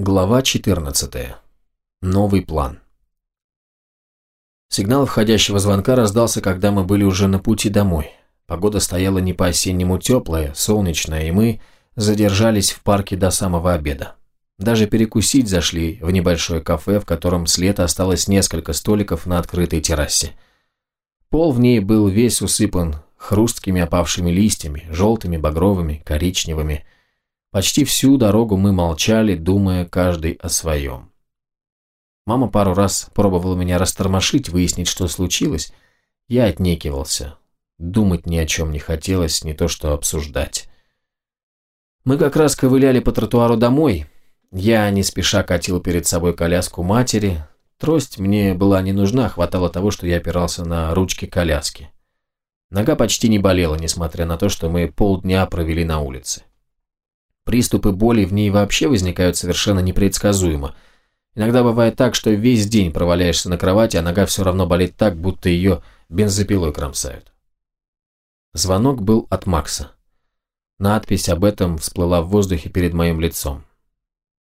Глава 14. Новый план. Сигнал входящего звонка раздался, когда мы были уже на пути домой. Погода стояла не по-осеннему теплая, солнечная, и мы задержались в парке до самого обеда. Даже перекусить зашли в небольшое кафе, в котором с лета осталось несколько столиков на открытой террасе. Пол в ней был весь усыпан хрусткими опавшими листьями, желтыми, багровыми, коричневыми, Почти всю дорогу мы молчали, думая каждый о своем. Мама пару раз пробовала меня растормошить, выяснить, что случилось. Я отнекивался. Думать ни о чем не хотелось, не то что обсуждать. Мы как раз ковыляли по тротуару домой. Я не спеша катил перед собой коляску матери. Трость мне была не нужна, хватало того, что я опирался на ручки коляски. Нога почти не болела, несмотря на то, что мы полдня провели на улице. Приступы боли в ней вообще возникают совершенно непредсказуемо. Иногда бывает так, что весь день проваляешься на кровати, а нога все равно болит так, будто ее бензопилой кромсают. Звонок был от Макса. Надпись об этом всплыла в воздухе перед моим лицом.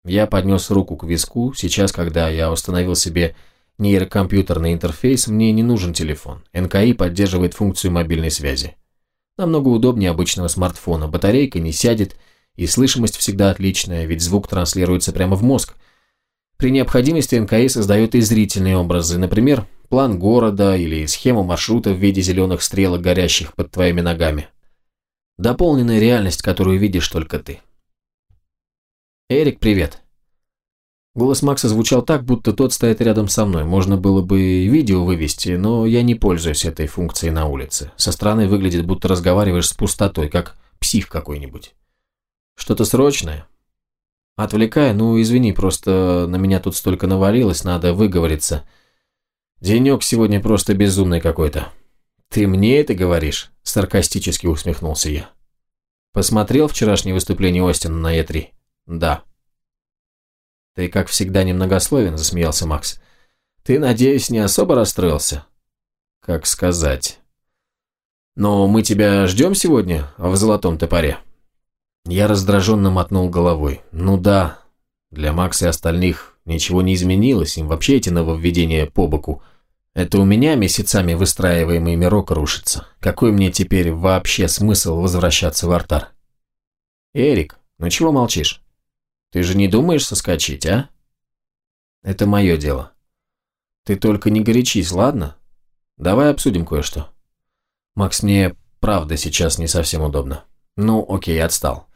Я поднес руку к виску. Сейчас, когда я установил себе нейрокомпьютерный интерфейс, мне не нужен телефон. НКИ поддерживает функцию мобильной связи. Намного удобнее обычного смартфона. Батарейка не сядет, и слышимость всегда отличная, ведь звук транслируется прямо в мозг. При необходимости НКИ создает и зрительные образы, например, план города или схему маршрута в виде зеленых стрелок, горящих под твоими ногами. Дополненная реальность, которую видишь только ты. «Эрик, привет!» Голос Макса звучал так, будто тот стоит рядом со мной. Можно было бы видео вывести, но я не пользуюсь этой функцией на улице. Со стороны выглядит, будто разговариваешь с пустотой, как псих какой-нибудь. Что-то срочное? Отвлекай, ну извини, просто на меня тут столько навалилось, надо выговориться. Денек сегодня просто безумный какой-то. Ты мне это говоришь? Саркастически усмехнулся я. Посмотрел вчерашнее выступление Остина на Е3? Да. Ты, как всегда, немногословен, засмеялся Макс. Ты, надеюсь, не особо расстроился? Как сказать. Но мы тебя ждем сегодня в золотом топоре. Я раздраженно мотнул головой. Ну да, для Макса и остальных ничего не изменилось, им вообще эти нововведения по боку. Это у меня месяцами выстраиваемый мирок рушится. Какой мне теперь вообще смысл возвращаться в артар? Эрик, ну чего молчишь? Ты же не думаешь соскочить, а? Это мое дело. Ты только не горячись, ладно? Давай обсудим кое-что. Макс, мне правда сейчас не совсем удобно. Ну, окей, отстал.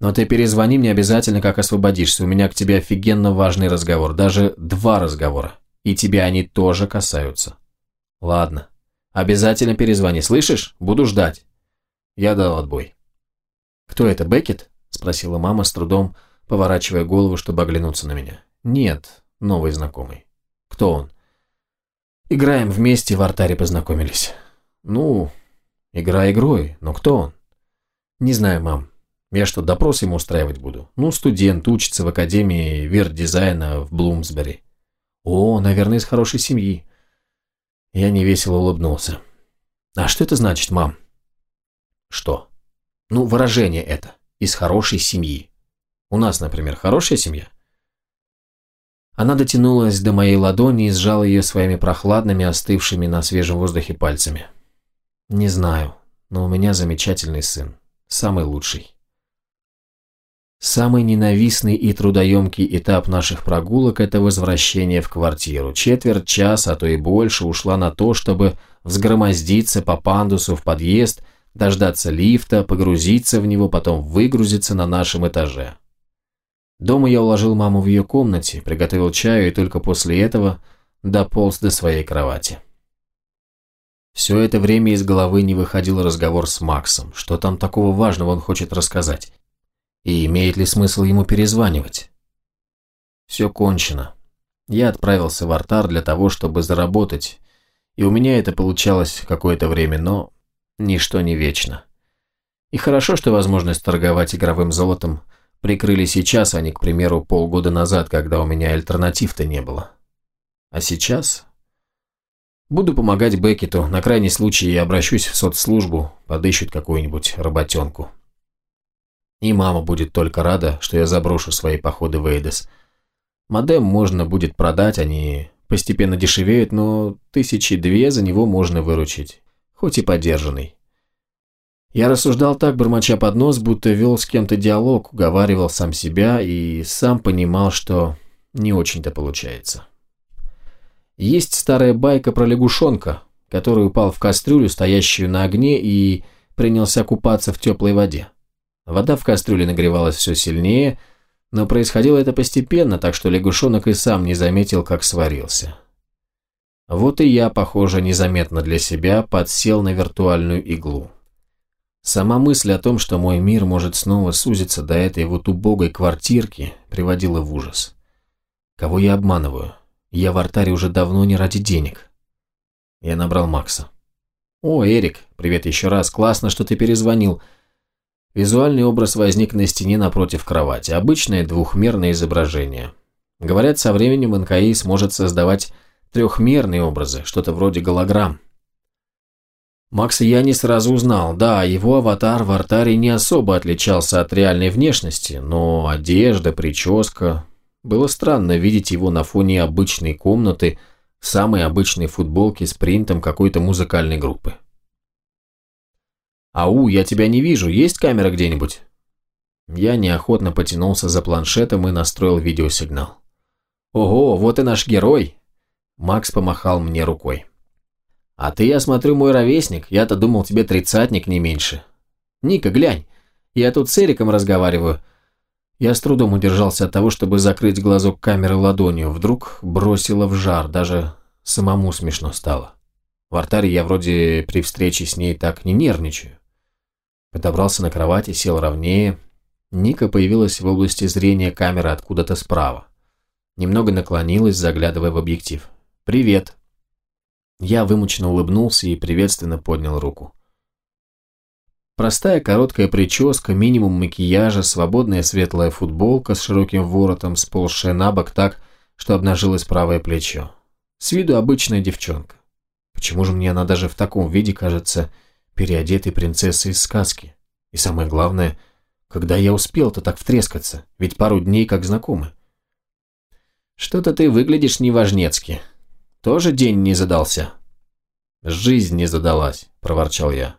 Но ты перезвони мне обязательно, как освободишься. У меня к тебе офигенно важный разговор. Даже два разговора. И тебя они тоже касаются. Ладно. Обязательно перезвони, слышишь? Буду ждать. Я дал отбой. Кто это, Беккет? Спросила мама с трудом, поворачивая голову, чтобы оглянуться на меня. Нет, новый знакомый. Кто он? Играем вместе, в артаре познакомились. Ну, игра игрой, но кто он? Не знаю, мам. Я что, допрос ему устраивать буду? Ну, студент, учится в Академии верт-дизайна в Блумсбери. О, наверное, из хорошей семьи. Я невесело улыбнулся. А что это значит, мам? Что? Ну, выражение это. Из хорошей семьи. У нас, например, хорошая семья. Она дотянулась до моей ладони и сжала ее своими прохладными, остывшими на свежем воздухе пальцами. Не знаю, но у меня замечательный сын. Самый лучший. Самый ненавистный и трудоемкий этап наших прогулок – это возвращение в квартиру. Четверть часа, а то и больше, ушла на то, чтобы взгромоздиться по пандусу в подъезд, дождаться лифта, погрузиться в него, потом выгрузиться на нашем этаже. Дома я уложил маму в ее комнате, приготовил чаю и только после этого дополз до своей кровати. Все это время из головы не выходил разговор с Максом. Что там такого важного он хочет рассказать? И имеет ли смысл ему перезванивать? Все кончено. Я отправился в артар для того, чтобы заработать, и у меня это получалось какое-то время, но ничто не вечно. И хорошо, что возможность торговать игровым золотом прикрыли сейчас, а не, к примеру, полгода назад, когда у меня альтернатив-то не было. А сейчас... Буду помогать Беккету, на крайний случай я обращусь в соцслужбу, подыщут какую-нибудь работенку. И мама будет только рада, что я заброшу свои походы в Эйдес. Модем можно будет продать, они постепенно дешевеют, но тысячи две за него можно выручить, хоть и подержанный. Я рассуждал так, бормоча под нос, будто вел с кем-то диалог, уговаривал сам себя и сам понимал, что не очень-то получается. Есть старая байка про лягушонка, который упал в кастрюлю, стоящую на огне, и принялся купаться в теплой воде. Вода в кастрюле нагревалась все сильнее, но происходило это постепенно, так что лягушонок и сам не заметил, как сварился. Вот и я, похоже, незаметно для себя подсел на виртуальную иглу. Сама мысль о том, что мой мир может снова сузиться до этой вот убогой квартирки, приводила в ужас. Кого я обманываю? Я в артаре уже давно не ради денег. Я набрал Макса. «О, Эрик, привет еще раз, классно, что ты перезвонил». Визуальный образ возник на стене напротив кровати, обычное двухмерное изображение. Говорят, со временем НКИ сможет создавать трехмерные образы, что-то вроде голограмм. Макса я не сразу узнал. Да, его аватар в артаре не особо отличался от реальной внешности, но одежда, прическа... Было странно видеть его на фоне обычной комнаты самой обычной футболке с принтом какой-то музыкальной группы. «Ау, я тебя не вижу, есть камера где-нибудь?» Я неохотно потянулся за планшетом и настроил видеосигнал. «Ого, вот и наш герой!» Макс помахал мне рукой. «А ты, я смотрю, мой ровесник. Я-то думал, тебе тридцатник не меньше. Ника, глянь. Я тут с Эриком разговариваю». Я с трудом удержался от того, чтобы закрыть глазок камеры ладонью. Вдруг бросило в жар, даже самому смешно стало. В артаре я вроде при встрече с ней так не нервничаю. Подобрался на кровати, сел ровнее. Ника появилась в области зрения камеры откуда-то справа. Немного наклонилась, заглядывая в объектив. «Привет», я вымученно улыбнулся и приветственно поднял руку. Простая короткая прическа, минимум макияжа, свободная светлая футболка с широким воротом, сползшая на бок так, что обнажилось правое плечо. С виду обычная девчонка. Почему же мне она даже в таком виде кажется переодетой принцессой из сказки? И самое главное, когда я успел-то так втрескаться, ведь пару дней как знакомы. Что-то ты выглядишь неважнецки, тоже день не задался?» «Жизнь не задалась», – проворчал я.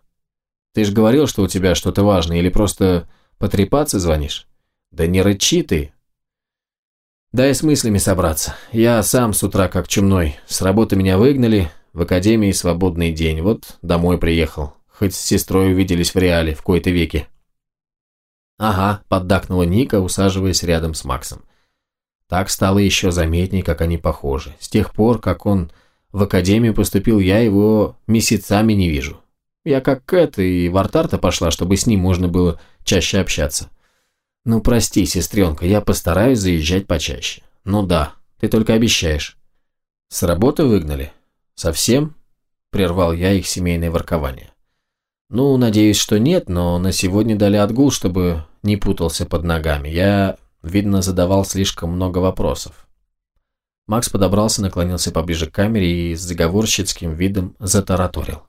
«Ты ж говорил, что у тебя что-то важное, или просто потрепаться звонишь?» «Да не рычи ты!» «Дай с мыслями собраться. Я сам с утра как чумной. С работы меня выгнали, в академии свободный день. Вот домой приехал. Хоть с сестрой увиделись в реале в кои-то веки». «Ага», – поддакнула Ника, усаживаясь рядом с Максом. Так стало еще заметней, как они похожи. С тех пор, как он в академию поступил, я его месяцами не вижу. Я как Кэт и в артарта пошла, чтобы с ним можно было чаще общаться. Ну, прости, сестренка, я постараюсь заезжать почаще. Ну да, ты только обещаешь. С работы выгнали? Совсем? Прервал я их семейное воркование. Ну, надеюсь, что нет, но на сегодня дали отгул, чтобы не путался под ногами. Я Видно, задавал слишком много вопросов. Макс подобрался, наклонился поближе к камере и с заговорщицким видом затараторил.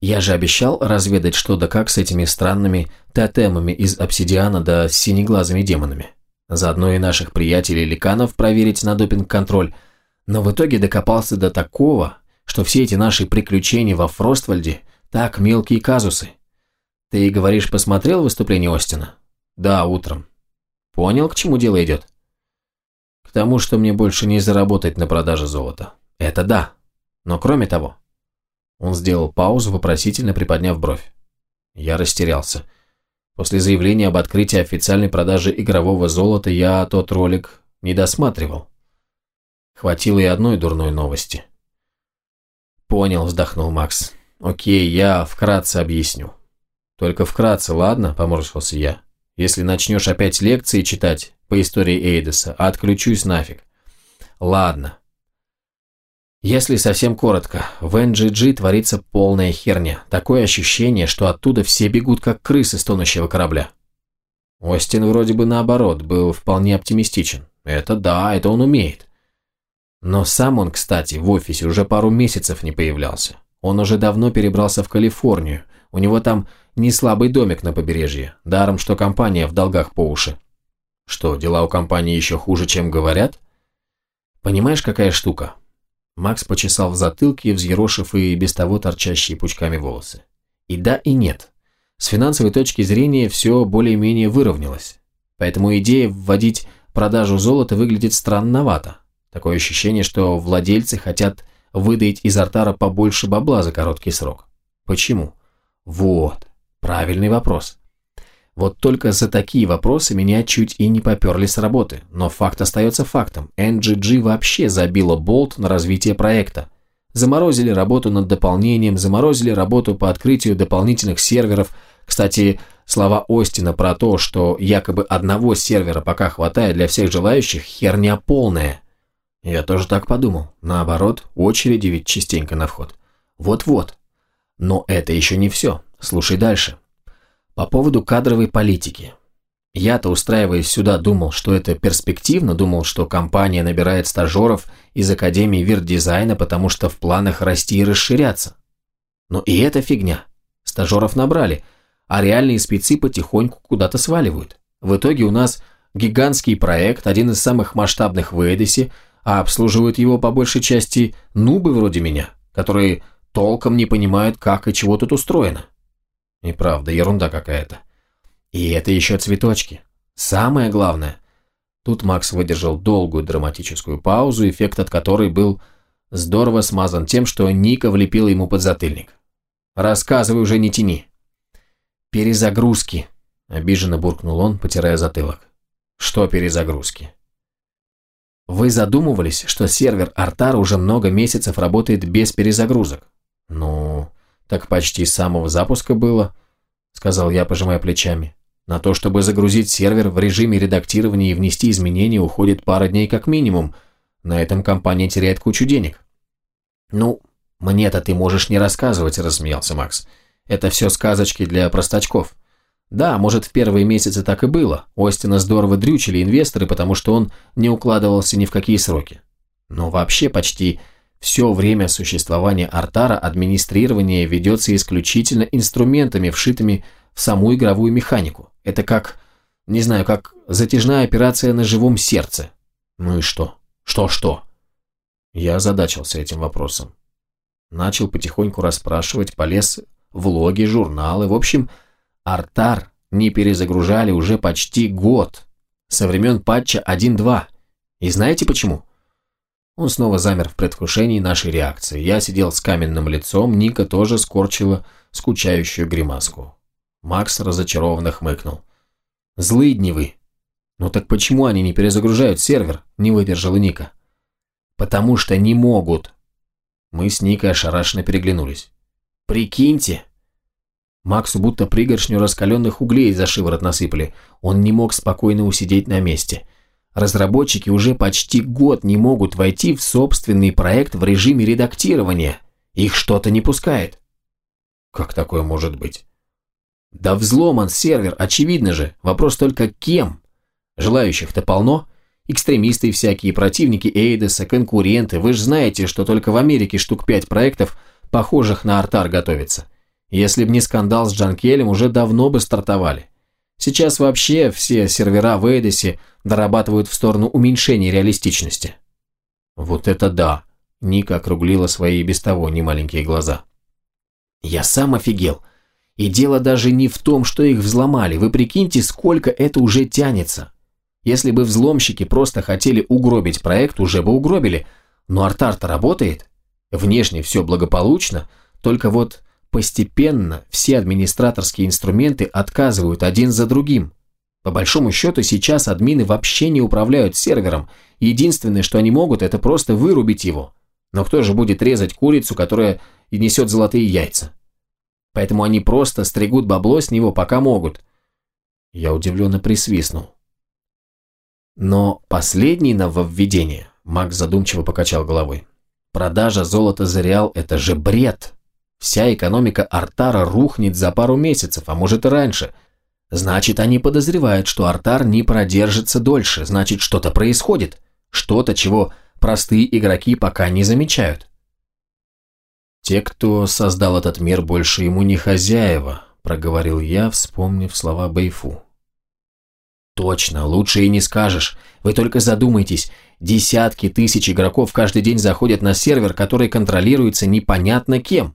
«Я же обещал разведать что да как с этими странными тотемами из обсидиана да с синеглазыми демонами. Заодно и наших приятелей-ликанов проверить на допинг-контроль. Но в итоге докопался до такого, что все эти наши приключения во Фроствальде так мелкие казусы. Ты, говоришь, посмотрел выступление Остина? Да, утром. Понял, к чему дело идет? К тому, что мне больше не заработать на продаже золота. Это да. Но кроме того... Он сделал паузу, вопросительно приподняв бровь. Я растерялся. После заявления об открытии официальной продажи игрового золота я тот ролик не досматривал. Хватило и одной дурной новости. «Понял», — вздохнул Макс. «Окей, я вкратце объясню». «Только вкратце, ладно?» – поморщился я. Если начнешь опять лекции читать по истории Эйдеса, отключусь нафиг. Ладно. Если совсем коротко, в NGG творится полная херня. Такое ощущение, что оттуда все бегут как крысы с тонущего корабля. Остин вроде бы наоборот, был вполне оптимистичен. Это да, это он умеет. Но сам он, кстати, в офисе уже пару месяцев не появлялся. Он уже давно перебрался в Калифорнию. У него там не слабый домик на побережье, даром что компания в долгах по уши. Что, дела у компании еще хуже, чем говорят? Понимаешь, какая штука? Макс почесал в затылке, взъерошив и без того торчащие пучками волосы. И да, и нет. С финансовой точки зрения все более-менее выровнялось. Поэтому идея вводить продажу золота выглядит странновато. Такое ощущение, что владельцы хотят выдать из артара побольше бабла за короткий срок. Почему? Вот, правильный вопрос. Вот только за такие вопросы меня чуть и не поперли с работы, но факт остается фактом. NGG вообще забила болт на развитие проекта. Заморозили работу над дополнением, заморозили работу по открытию дополнительных серверов. Кстати, слова Остина про то, что якобы одного сервера пока хватает для всех желающих, херня полная. Я тоже так подумал. Наоборот, очереди ведь частенько на вход. Вот-вот. Но это еще не все. Слушай дальше. По поводу кадровой политики. Я-то, устраиваясь сюда, думал, что это перспективно, думал, что компания набирает стажеров из Академии вирдизайна, потому что в планах расти и расширяться. Но и это фигня. Стажеров набрали, а реальные спецы потихоньку куда-то сваливают. В итоге у нас гигантский проект, один из самых масштабных в Эдисе, а обслуживают его по большей части нубы вроде меня, которые толком не понимают, как и чего тут устроено. И правда, ерунда какая-то. И это еще цветочки. Самое главное. Тут Макс выдержал долгую драматическую паузу, эффект от которой был здорово смазан тем, что Ника влепила ему под затыльник. «Рассказывай уже, не тяни». «Перезагрузки», – обиженно буркнул он, потирая затылок. «Что перезагрузки?» «Вы задумывались, что сервер Артар уже много месяцев работает без перезагрузок?» «Ну, «Так почти с самого запуска было», — сказал я, пожимая плечами. «На то, чтобы загрузить сервер в режиме редактирования и внести изменения, уходит пара дней как минимум. На этом компания теряет кучу денег». «Ну, мне-то ты можешь не рассказывать», — рассмеялся Макс. «Это все сказочки для простачков». Да, может, в первые месяцы так и было. Остина здорово дрючили инвесторы, потому что он не укладывался ни в какие сроки. Но вообще почти все время существования Артара администрирование ведется исключительно инструментами, вшитыми в саму игровую механику. Это как, не знаю, как затяжная операция на живом сердце. Ну и что? Что-что? Я озадачился этим вопросом. Начал потихоньку расспрашивать, полез в логи, журналы. В общем, Артар не перезагружали уже почти год. Со времен патча 1.2. И знаете почему? Он снова замер в предвкушении нашей реакции. Я сидел с каменным лицом, Ника тоже скорчила скучающую гримаску. Макс разочарованно хмыкнул. «Злые дни вы!» «Ну так почему они не перезагружают сервер?» – не выдержала Ника. «Потому что не могут!» Мы с Никой ошарашенно переглянулись. «Прикиньте!» Максу будто пригоршню раскаленных углей за шиворот насыпали. Он не мог спокойно усидеть на месте – Разработчики уже почти год не могут войти в собственный проект в режиме редактирования. Их что-то не пускает. Как такое может быть? Да взломан сервер, очевидно же. Вопрос только кем? Желающих-то полно. Экстремисты всякие противники Эйдеса, конкуренты. Вы же знаете, что только в Америке штук пять проектов, похожих на Артар, готовится. Если б не скандал с Джанкелем, уже давно бы стартовали. Сейчас вообще все сервера в Эйдесе дорабатывают в сторону уменьшения реалистичности. Вот это да! Ника округлила свои без того немаленькие глаза. Я сам офигел. И дело даже не в том, что их взломали. Вы прикиньте, сколько это уже тянется. Если бы взломщики просто хотели угробить проект, уже бы угробили. Но Артар-то работает. Внешне все благополучно, только вот Постепенно все администраторские инструменты отказывают один за другим. По большому счету сейчас админы вообще не управляют сервером. Единственное, что они могут, это просто вырубить его. Но кто же будет резать курицу, которая и несет золотые яйца? Поэтому они просто стригут бабло с него, пока могут. Я удивленно присвистнул. Но последнее нововведение, Макс задумчиво покачал головой. Продажа золота за реал – это же бред. Вся экономика Артара рухнет за пару месяцев, а может и раньше. Значит, они подозревают, что Артар не продержится дольше, значит, что-то происходит. Что-то, чего простые игроки пока не замечают. «Те, кто создал этот мир, больше ему не хозяева», – проговорил я, вспомнив слова Бэйфу. Точно, лучше и не скажешь. Вы только задумайтесь, десятки тысяч игроков каждый день заходят на сервер, который контролируется непонятно кем.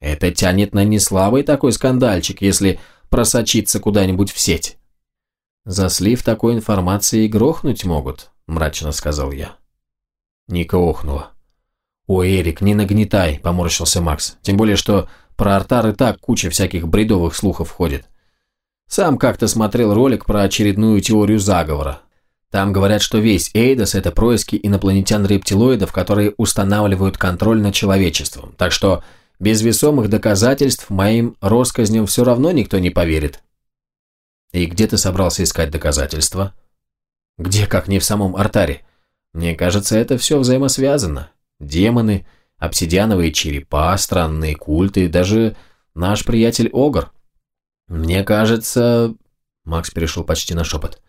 Это тянет на неслабый такой скандальчик, если просочиться куда-нибудь в сеть. За слив такой информации грохнуть могут, мрачно сказал я. Ника охнула. «Ой, Эрик, не нагнетай», – поморщился Макс. «Тем более, что про Артар и так куча всяких бредовых слухов ходит. Сам как-то смотрел ролик про очередную теорию заговора. Там говорят, что весь Эйдос – это происки инопланетян-рептилоидов, которые устанавливают контроль над человечеством. Так что без весомых доказательств моим россказням все равно никто не поверит. И где ты собрался искать доказательства? Где, как не в самом Артаре? Мне кажется, это все взаимосвязано. Демоны, обсидиановые черепа, странные культы, даже наш приятель Огр. Мне кажется... Макс перешел почти на шепот.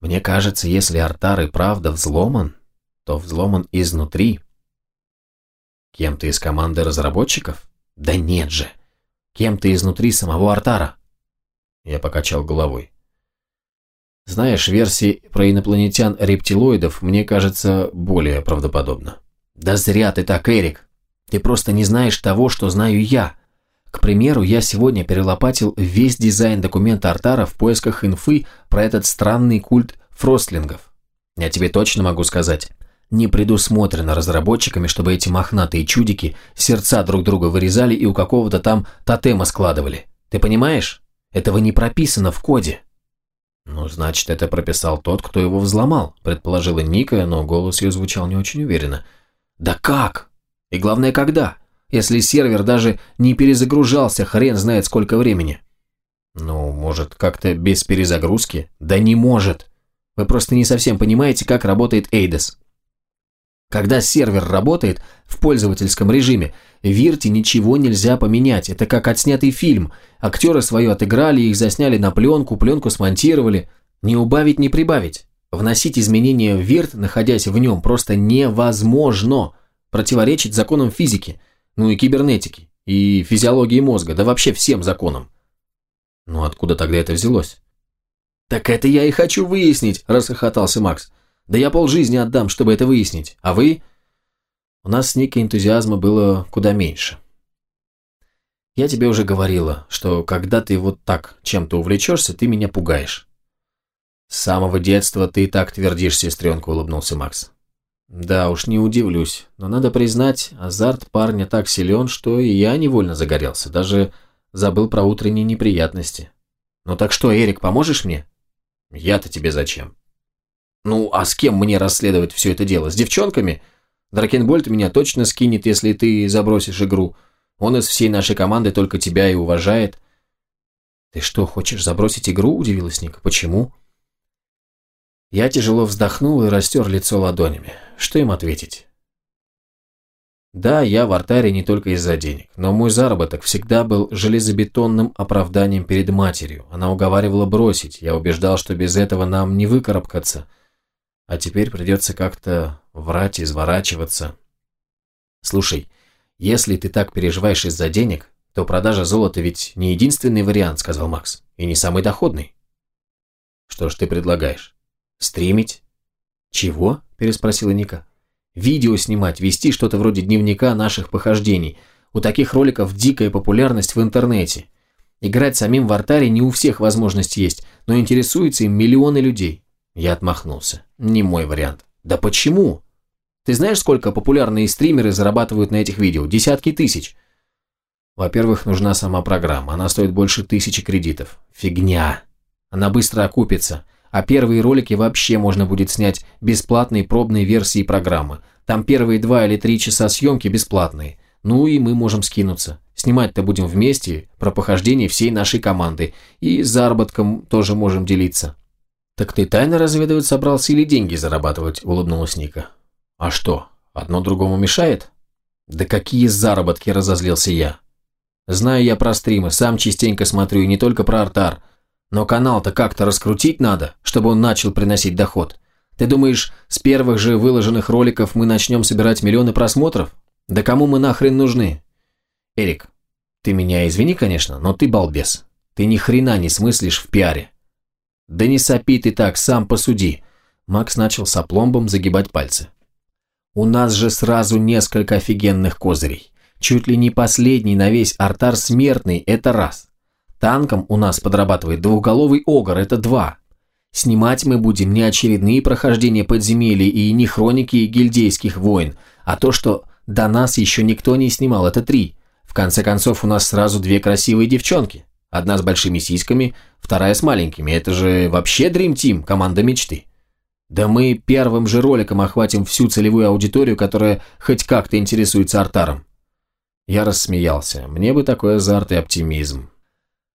Мне кажется, если Артар и правда взломан, то взломан изнутри. Кем-то из команды разработчиков? Да нет же. Кем-то изнутри самого Артара. Я покачал головой. Знаешь, версии про инопланетян-рептилоидов мне кажется более правдоподобно. Да зря ты так, Эрик. Ты просто не знаешь того, что знаю я. К примеру, я сегодня перелопатил весь дизайн документа Артара в поисках инфы про этот странный культ фростлингов. Я тебе точно могу сказать, не предусмотрено разработчиками, чтобы эти мохнатые чудики сердца друг друга вырезали и у какого-то там тотема складывали. Ты понимаешь? Этого не прописано в коде. Ну, значит, это прописал тот, кто его взломал, предположила Ника, но голос ее звучал не очень уверенно. Да как? И главное, когда? Если сервер даже не перезагружался, хрен знает сколько времени. Ну, может, как-то без перезагрузки? Да не может. Вы просто не совсем понимаете, как работает Эйдес. Когда сервер работает в пользовательском режиме, Вирте ничего нельзя поменять. Это как отснятый фильм. Актеры свое отыграли, их засняли на пленку, пленку смонтировали. Не убавить, не прибавить. Вносить изменения в Вирт, находясь в нем, просто невозможно. Противоречить законам физики, ну и кибернетики, и физиологии мозга, да вообще всем законам. Ну откуда тогда это взялось? «Так это я и хочу выяснить», – расхохотался Макс. Да я полжизни отдам, чтобы это выяснить. А вы? У нас с Никой энтузиазма было куда меньше. Я тебе уже говорила, что когда ты вот так чем-то увлечешься, ты меня пугаешь. С самого детства ты так твердишь, сестренка, улыбнулся Макс. Да уж, не удивлюсь, но надо признать, азарт парня так силен, что и я невольно загорелся, даже забыл про утренние неприятности. Ну так что, Эрик, поможешь мне? Я-то тебе зачем? Ну, а с кем мне расследовать все это дело? С девчонками? Дракенбольд меня точно скинет, если ты забросишь игру. Он из всей нашей команды только тебя и уважает. Ты что, хочешь забросить игру? Удивилась Ника. Почему? Я тяжело вздохнул и растер лицо ладонями. Что им ответить? Да, я в артаре не только из-за денег, но мой заработок всегда был железобетонным оправданием перед матерью. Она уговаривала бросить, я убеждал, что без этого нам не выкарабкаться – а теперь придется как-то врать, изворачиваться. Слушай, если ты так переживаешь из-за денег, то продажа золота ведь не единственный вариант, сказал Макс, и не самый доходный. Что ж ты предлагаешь? Стримить? Чего? переспросила Ника. Видео снимать, вести что-то вроде дневника наших похождений. У таких роликов дикая популярность в интернете. Играть самим в артаре не у всех возможность есть, но интересуются им миллионы людей. Я отмахнулся. Не мой вариант. Да почему? Ты знаешь, сколько популярные стримеры зарабатывают на этих видео? Десятки тысяч. Во-первых, нужна сама программа. Она стоит больше тысячи кредитов. Фигня. Она быстро окупится. А первые ролики вообще можно будет снять бесплатные пробные версии программы. Там первые два или три часа съемки бесплатные. Ну и мы можем скинуться. Снимать-то будем вместе, про похождение всей нашей команды. И заработком тоже можем делиться. «Так ты тайно разведывать собрался или деньги зарабатывать?» – улыбнулась Ника. «А что, одно другому мешает?» «Да какие заработки!» – разозлился я. «Знаю я про стримы, сам частенько смотрю, и не только про артар. Но канал-то как-то раскрутить надо, чтобы он начал приносить доход. Ты думаешь, с первых же выложенных роликов мы начнем собирать миллионы просмотров? Да кому мы нахрен нужны?» «Эрик, ты меня извини, конечно, но ты балбес. Ты ни хрена не смыслишь в пиаре. Да не сопи ты так, сам посуди. Макс начал с опломбом загибать пальцы. У нас же сразу несколько офигенных козырей. Чуть ли не последний на весь артар смертный, это раз. Танком у нас подрабатывает двухголовый огр, это два. Снимать мы будем не очередные прохождения подземелий и не хроники гильдейских войн, а то, что до нас еще никто не снимал, это три. В конце концов, у нас сразу две красивые девчонки. Одна с большими сиськами, вторая с маленькими. Это же вообще Dream Team, команда мечты. Да мы первым же роликом охватим всю целевую аудиторию, которая хоть как-то интересуется артаром. Я рассмеялся. Мне бы такой азарт и оптимизм.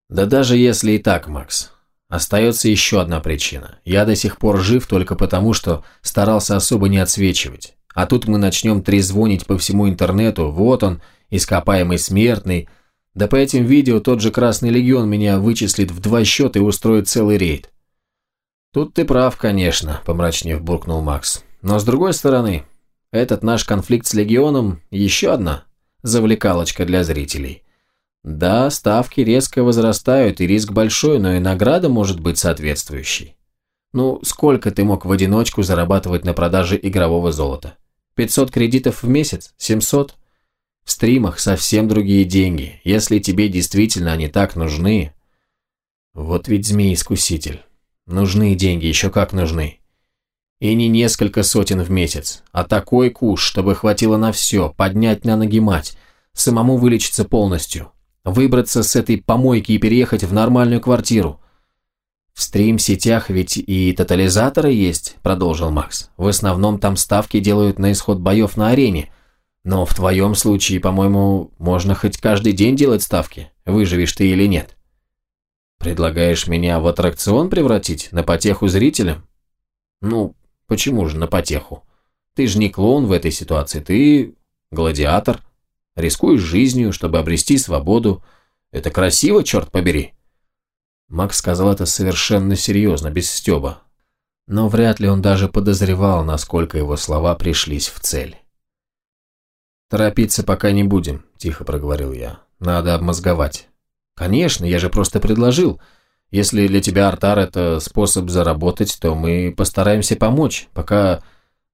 Да даже если и так, Макс. Остается еще одна причина. Я до сих пор жив только потому, что старался особо не отсвечивать. А тут мы начнем трезвонить по всему интернету. Вот он, ископаемый смертный. Да по этим видео тот же Красный Легион меня вычислит в два счета и устроит целый рейд. Тут ты прав, конечно, помрачнев буркнул Макс. Но с другой стороны, этот наш конфликт с Легионом еще одна завлекалочка для зрителей. Да, ставки резко возрастают, и риск большой, но и награда может быть соответствующей. Ну, сколько ты мог в одиночку зарабатывать на продаже игрового золота? 500 кредитов в месяц? 700? В стримах совсем другие деньги. Если тебе действительно они так нужны... Вот ведь змей-искуситель. Нужны деньги, еще как нужны. И не несколько сотен в месяц, а такой куш, чтобы хватило на все, поднять на ноги мать, самому вылечиться полностью, Выбраться с этой помойки и переехать в нормальную квартиру. В стрим-сетях ведь и тотализаторы есть, продолжил Макс. В основном там ставки делают на исход боев на арене. Но в твоем случае, по-моему, можно хоть каждый день делать ставки, выживешь ты или нет. Предлагаешь меня в аттракцион превратить, на потеху зрителям? Ну, почему же на потеху? Ты же не клоун в этой ситуации, ты гладиатор. Рискуешь жизнью, чтобы обрести свободу. Это красиво, черт побери!» Макс сказал это совершенно серьезно, без стеба. Но вряд ли он даже подозревал, насколько его слова пришлись в цель. «Торопиться пока не будем», – тихо проговорил я. «Надо обмозговать». «Конечно, я же просто предложил. Если для тебя артар – это способ заработать, то мы постараемся помочь, пока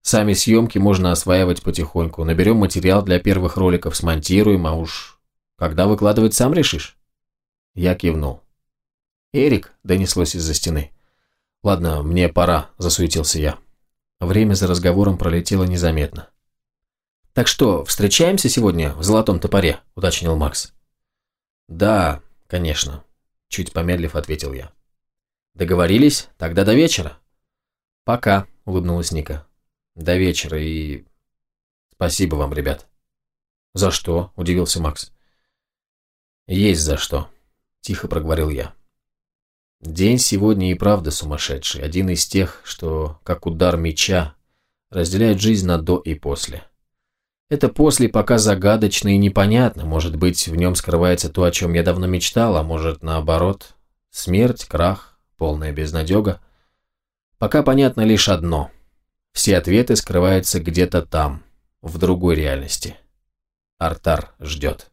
Сами съемки можно осваивать потихоньку. Наберем материал для первых роликов, смонтируем, а уж когда выкладывать сам решишь?» Я кивнул. «Эрик», — донеслось из-за стены. «Ладно, мне пора», — засуетился я. Время за разговором пролетело незаметно. «Так что, встречаемся сегодня в Золотом Топоре?» — уточнил Макс. «Да, конечно», — чуть помедлив ответил я. «Договорились? Тогда до вечера?» «Пока», — улыбнулась Ника. До вечера и... Спасибо вам, ребят. За что? Удивился Макс. Есть за что. Тихо проговорил я. День сегодня и правда сумасшедший. Один из тех, что, как удар меча, разделяет жизнь на до и после. Это после пока загадочно и непонятно. Может быть, в нем скрывается то, о чем я давно мечтал, а может, наоборот, смерть, крах, полная безнадега. Пока понятно лишь одно. Все ответы скрываются где-то там, в другой реальности. Артар ждет.